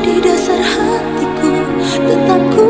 di dasar hatiku tetap ku